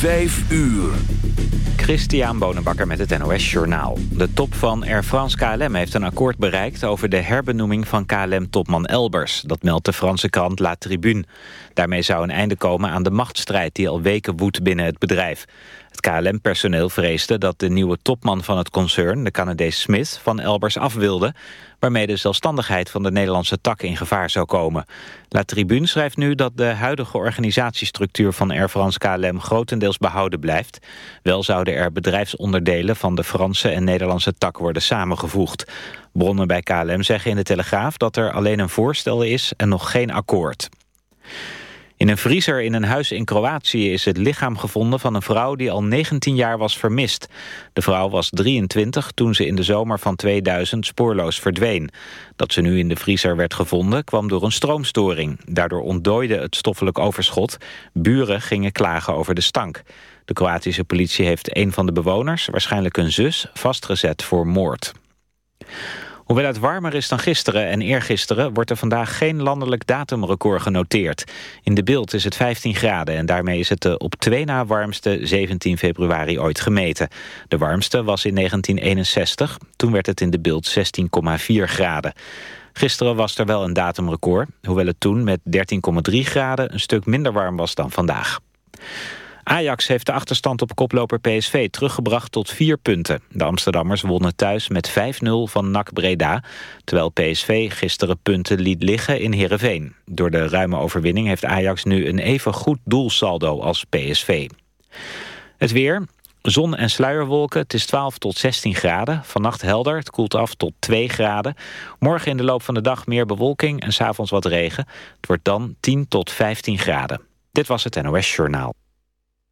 Vijf uur. Christian Bonenbakker met het NOS Journaal. De top van Air France KLM heeft een akkoord bereikt... over de herbenoeming van KLM-topman Elbers. Dat meldt de Franse krant La Tribune. Daarmee zou een einde komen aan de machtsstrijd... die al weken woedt binnen het bedrijf. Het KLM-personeel vreesde dat de nieuwe topman van het concern... de Canadees Smith, van Elbers af wilde... waarmee de zelfstandigheid van de Nederlandse tak in gevaar zou komen. La Tribune schrijft nu dat de huidige organisatiestructuur... van Air France KLM grotendeels behouden blijft. Wel zouden er bedrijfsonderdelen van de Franse en Nederlandse tak worden samengevoegd. Bronnen bij KLM zeggen in de Telegraaf dat er alleen een voorstel is en nog geen akkoord. In een vriezer in een huis in Kroatië is het lichaam gevonden van een vrouw die al 19 jaar was vermist. De vrouw was 23 toen ze in de zomer van 2000 spoorloos verdween. Dat ze nu in de vriezer werd gevonden kwam door een stroomstoring. Daardoor ontdooide het stoffelijk overschot. Buren gingen klagen over de stank. De Kroatische politie heeft een van de bewoners, waarschijnlijk een zus, vastgezet voor moord. Hoewel het warmer is dan gisteren en eergisteren... wordt er vandaag geen landelijk datumrecord genoteerd. In de beeld is het 15 graden en daarmee is het de op twee na warmste 17 februari ooit gemeten. De warmste was in 1961, toen werd het in de beeld 16,4 graden. Gisteren was er wel een datumrecord, hoewel het toen met 13,3 graden... een stuk minder warm was dan vandaag. Ajax heeft de achterstand op koploper PSV teruggebracht tot vier punten. De Amsterdammers wonnen thuis met 5-0 van NAC Breda... terwijl PSV gisteren punten liet liggen in Heerenveen. Door de ruime overwinning heeft Ajax nu een even goed doelsaldo als PSV. Het weer, Zon en sluierwolken, het is 12 tot 16 graden. Vannacht helder, het koelt af tot 2 graden. Morgen in de loop van de dag meer bewolking en s'avonds wat regen. Het wordt dan 10 tot 15 graden. Dit was het NOS Journaal.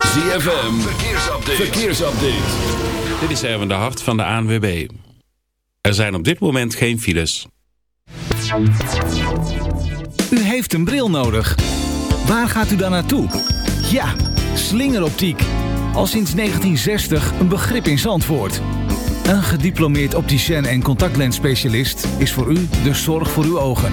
ZFM, verkeersupdate. verkeersupdate. Dit is Erwin de Hart van de ANWB. Er zijn op dit moment geen files. U heeft een bril nodig. Waar gaat u dan naartoe? Ja, slingeroptiek. Al sinds 1960 een begrip in Zandvoort. Een gediplomeerd opticien en contactlensspecialist is voor u de zorg voor uw ogen.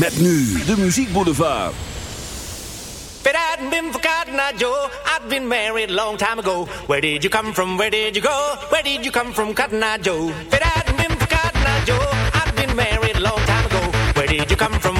Met nu de muziekboulevard. If it hadn't been for Cotton Eye Joe, I'd been married a long time ago. Where did you come from? Where did you go? Where did you come from, Cotton Eye Joe? It hadn't been for Cotton Eye Joe, I'd been married a long time ago. Where did you come from?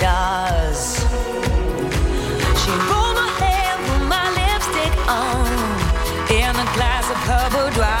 scars. She rolled my hair, put my lipstick on, in a glass of her boudoir.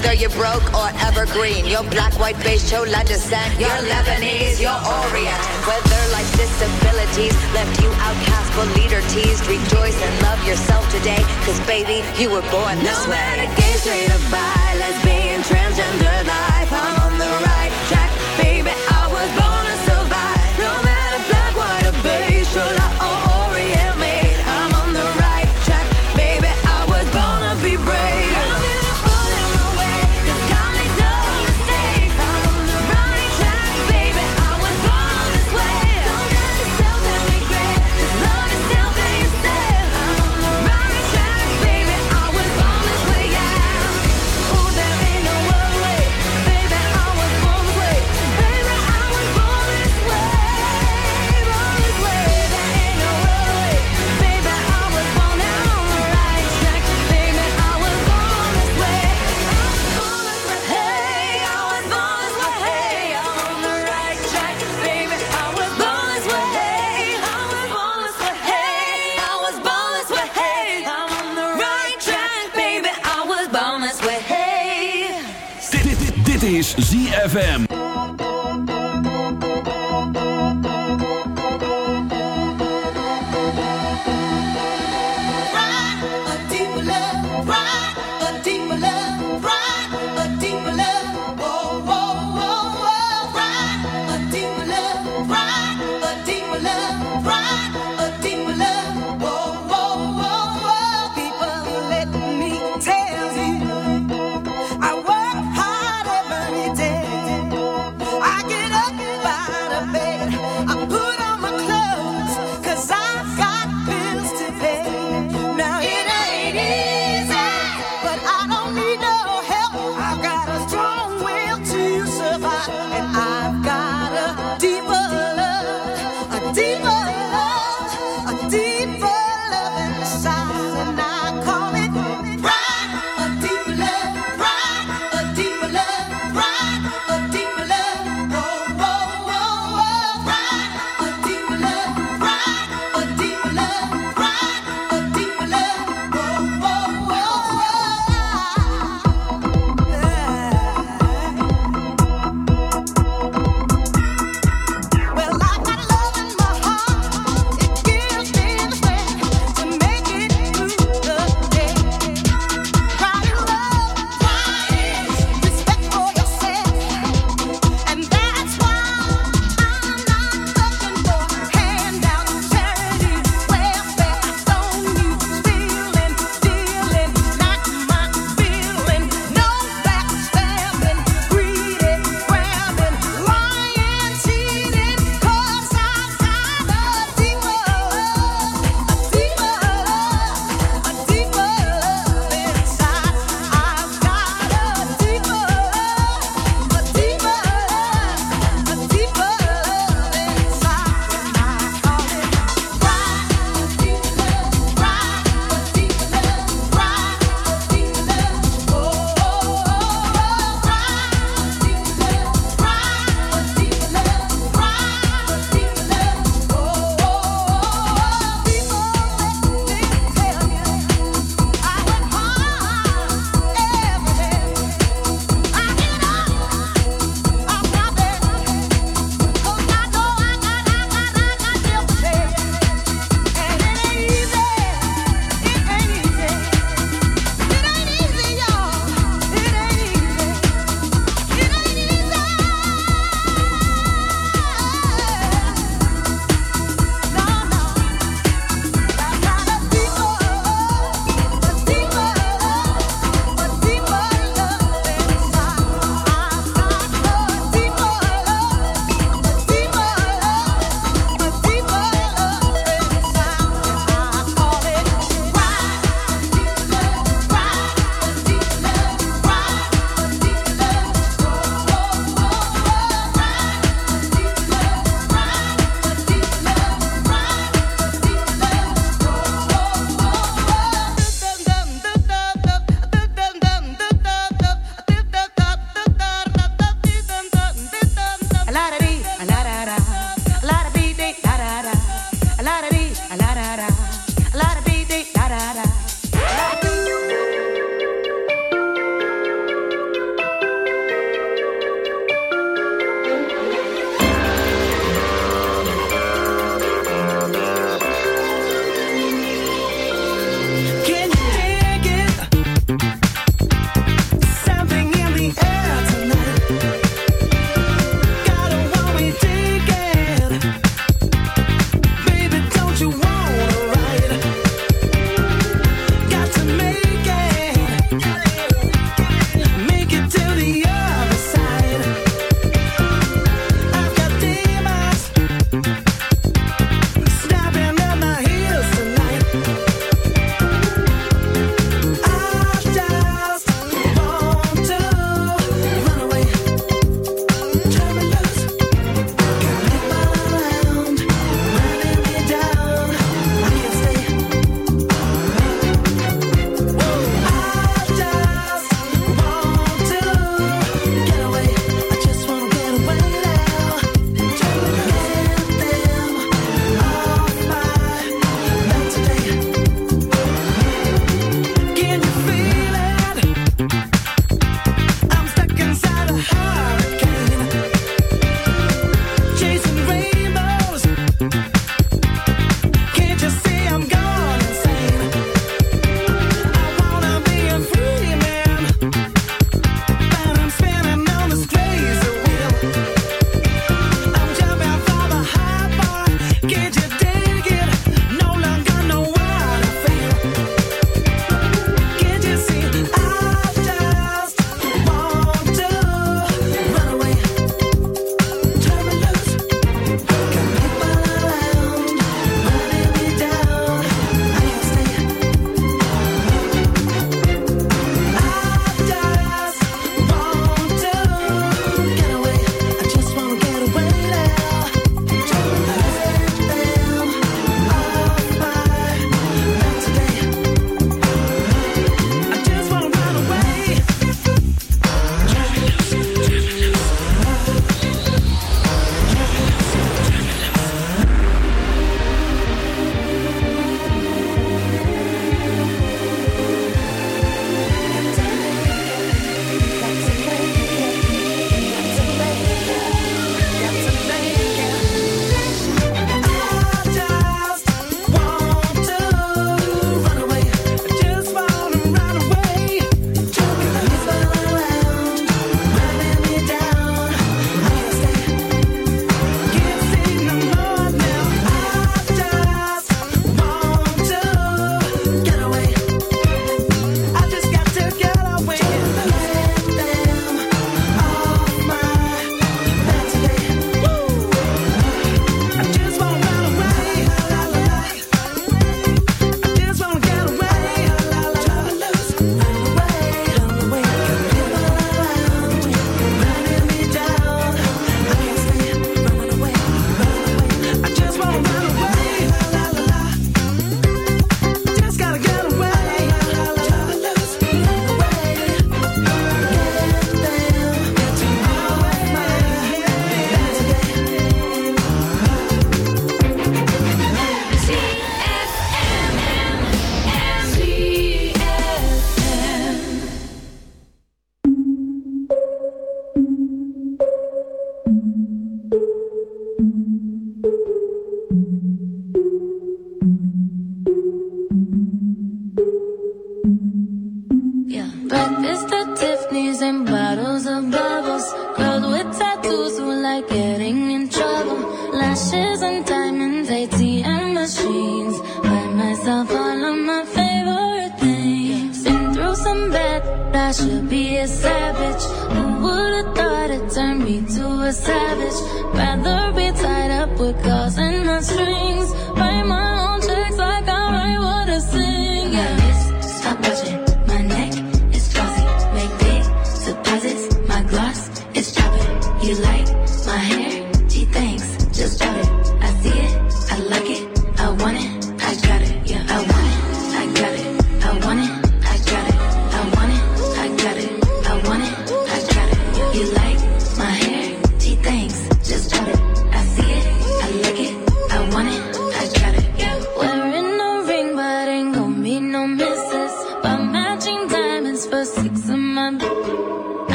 whether you're broke or evergreen. your black, white, beige, chola descent. your Lebanese, your Orient. Whether life's disabilities left you outcast but leader teased. Rejoice and love yourself today. Cause baby, you were born this no way. No matter gay, straight or bi, lesbian, transgender life. I'm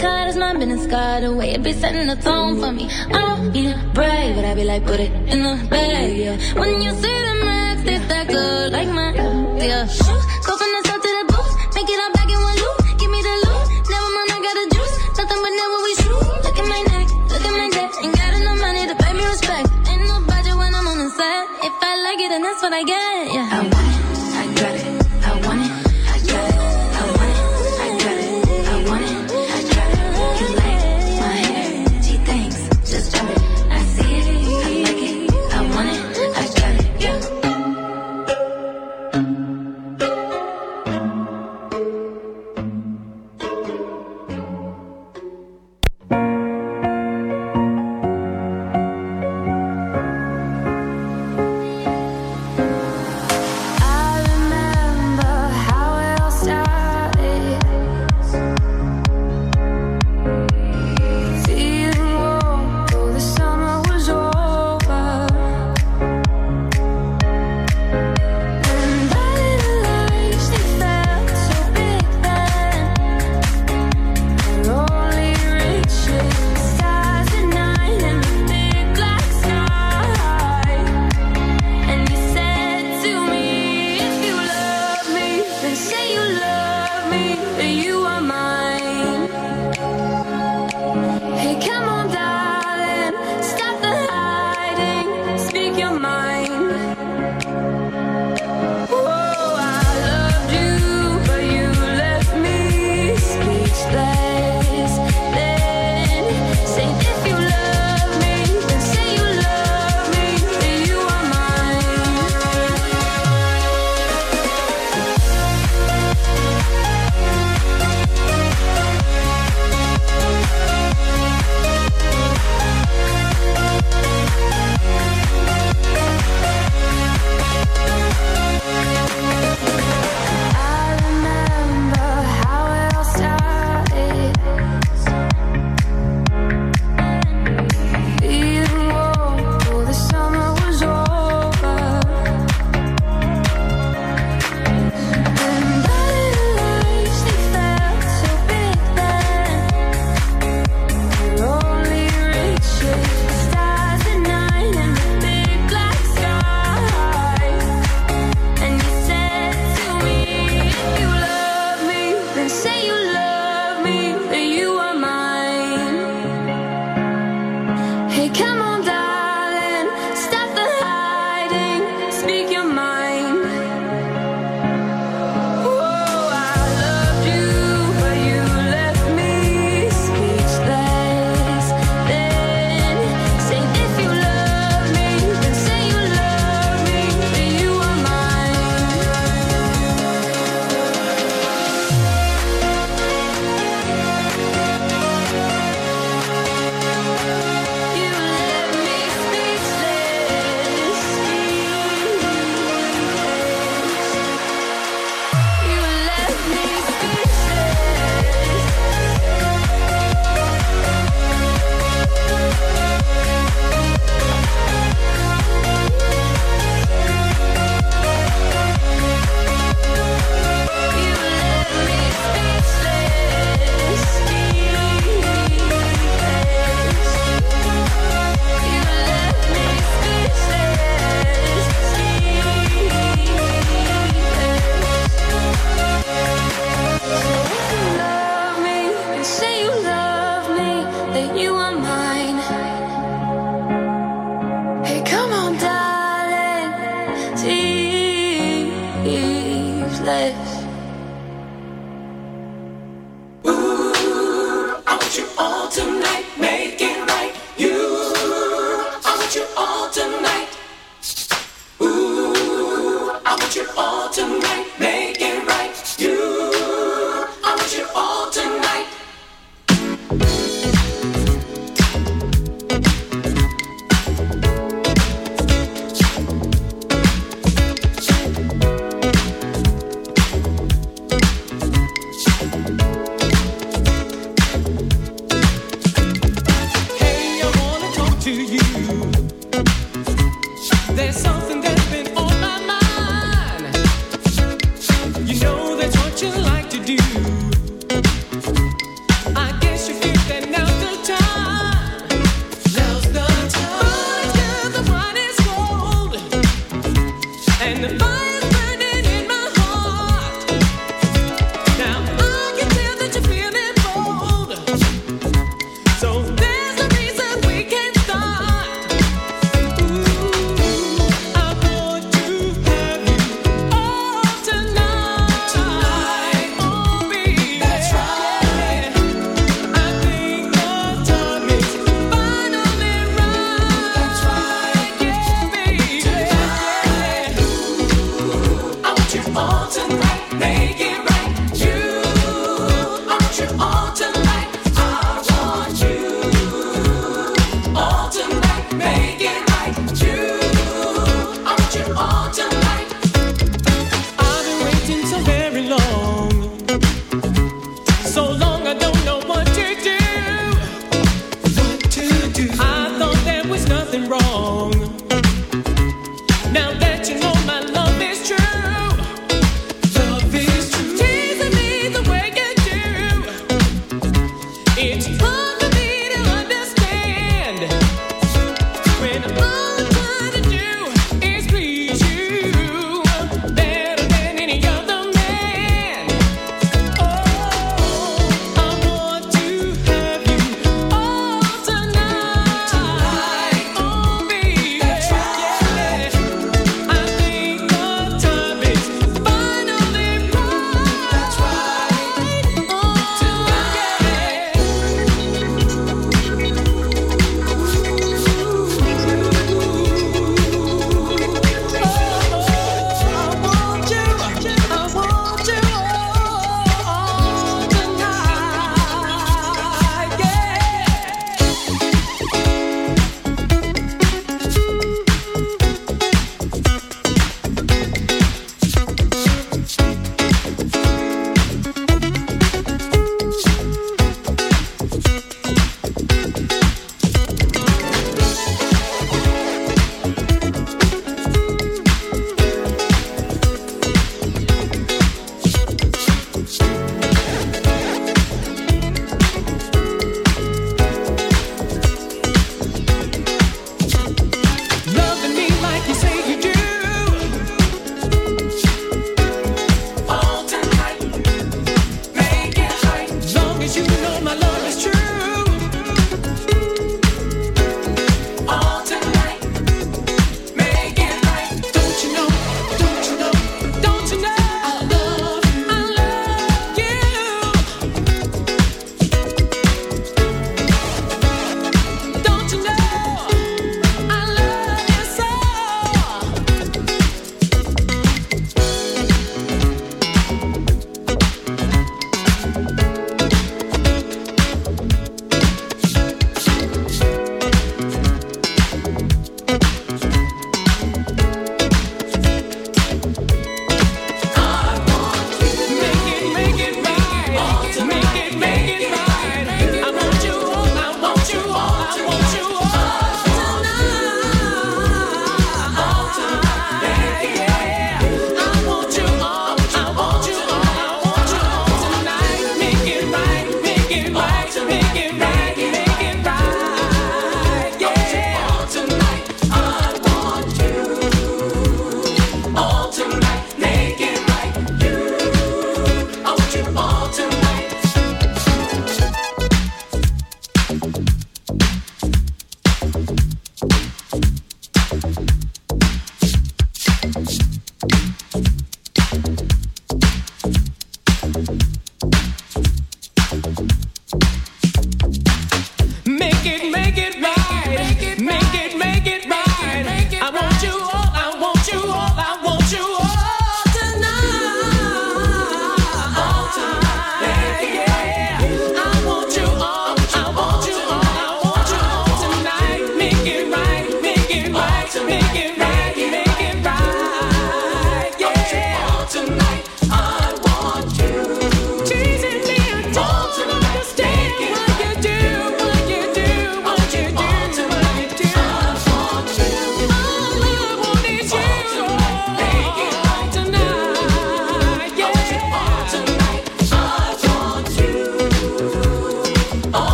card is my business card. The way it be setting the tone for me. I don't need brave, but I be like, put it in the bag, yeah. When you see the max, it's that good, like my, yeah.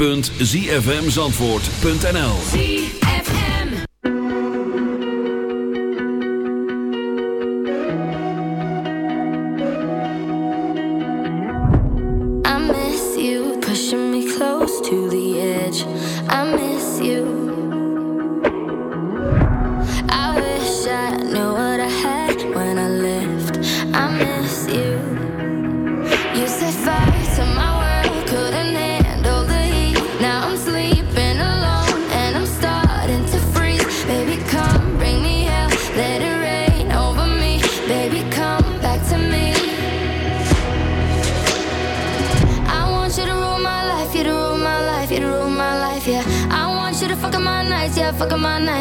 www.zfmzandvoort.nl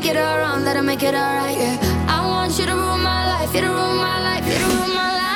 make it all wrong, let her make it all right, yeah. I want you to rule my life, you to rule my life, you to rule my life.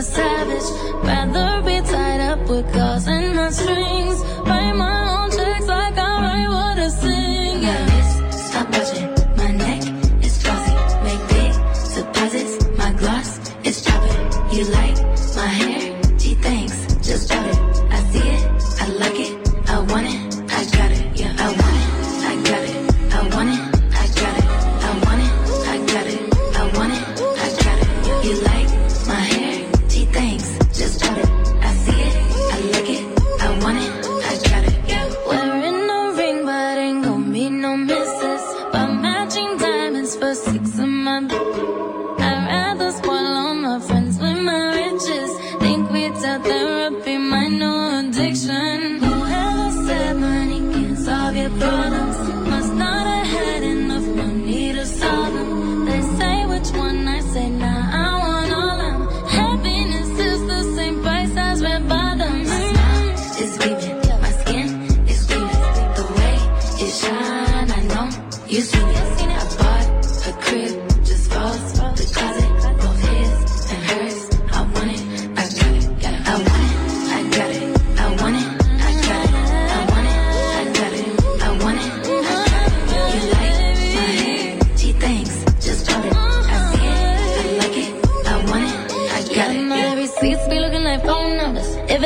a savage, rather